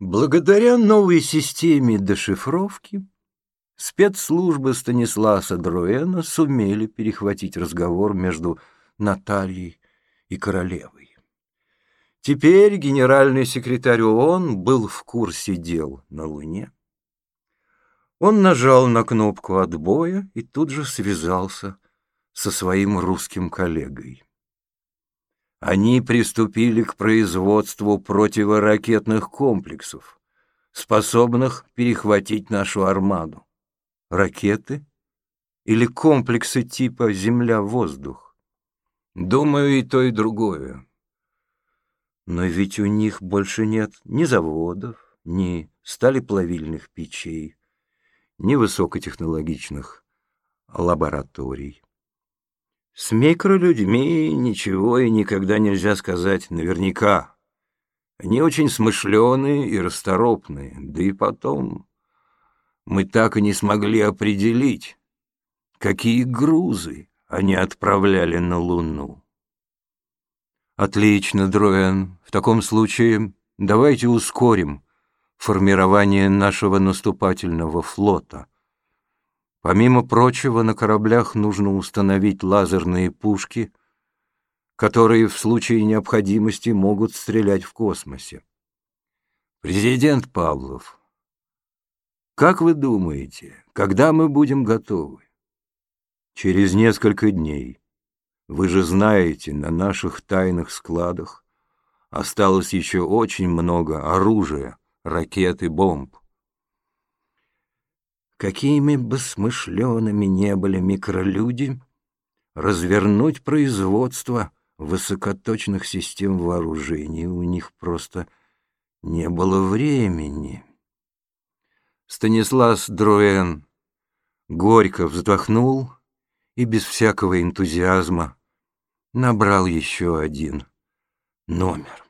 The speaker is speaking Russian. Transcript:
Благодаря новой системе дешифровки спецслужбы Станисласа Друэна сумели перехватить разговор между Натальей и королевой. Теперь генеральный секретарь ООН был в курсе дел на Луне. Он нажал на кнопку отбоя и тут же связался со своим русским коллегой. Они приступили к производству противоракетных комплексов, способных перехватить нашу армаду. Ракеты или комплексы типа «Земля-воздух»? Думаю, и то, и другое. Но ведь у них больше нет ни заводов, ни сталеплавильных печей, ни высокотехнологичных лабораторий. С микролюдьми ничего и никогда нельзя сказать наверняка. Они очень смышленые и расторопные, да и потом мы так и не смогли определить, какие грузы они отправляли на Луну. Отлично, Дроен. В таком случае давайте ускорим формирование нашего наступательного флота. Помимо прочего, на кораблях нужно установить лазерные пушки, которые в случае необходимости могут стрелять в космосе. Президент Павлов, как вы думаете, когда мы будем готовы? Через несколько дней. Вы же знаете, на наших тайных складах осталось еще очень много оружия, ракет и бомб. Какими бы смышленными не были микролюди, развернуть производство высокоточных систем вооружений у них просто не было времени. Станислав Друэн горько вздохнул и без всякого энтузиазма набрал еще один номер.